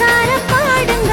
மின்சார பாடுங்கள்